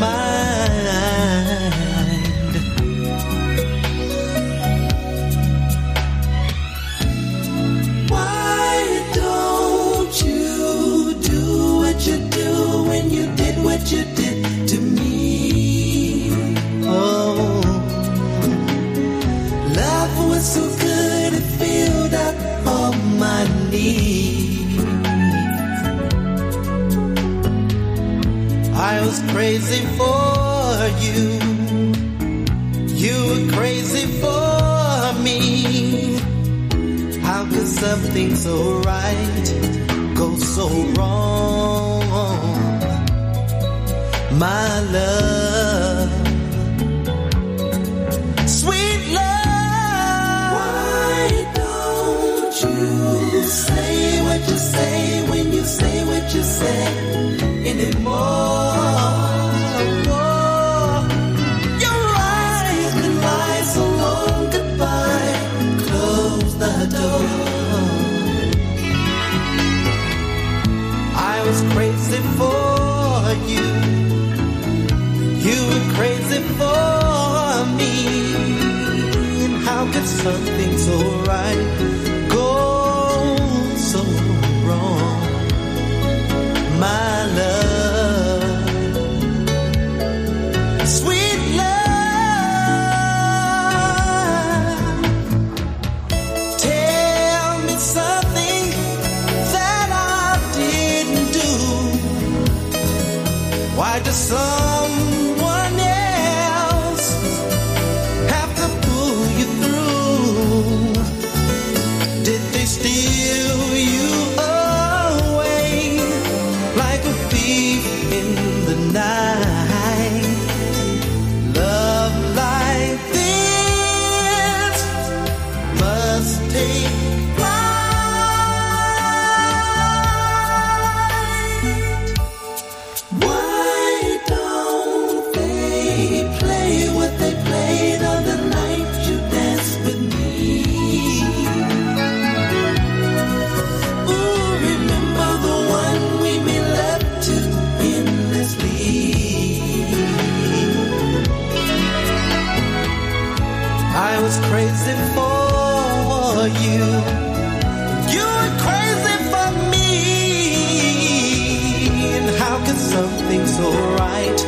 mind. Why don't you do what you do when you did what you did to me? Oh, love was so. Was crazy for you. You were crazy for me. How could something so right go so wrong? My love. Sweet love. Why don't you say what you say when you say what you say anymore? Crazy for you. You were crazy for me. And how could something so right Why does someone crazy for you. You were crazy for me. And how could something so right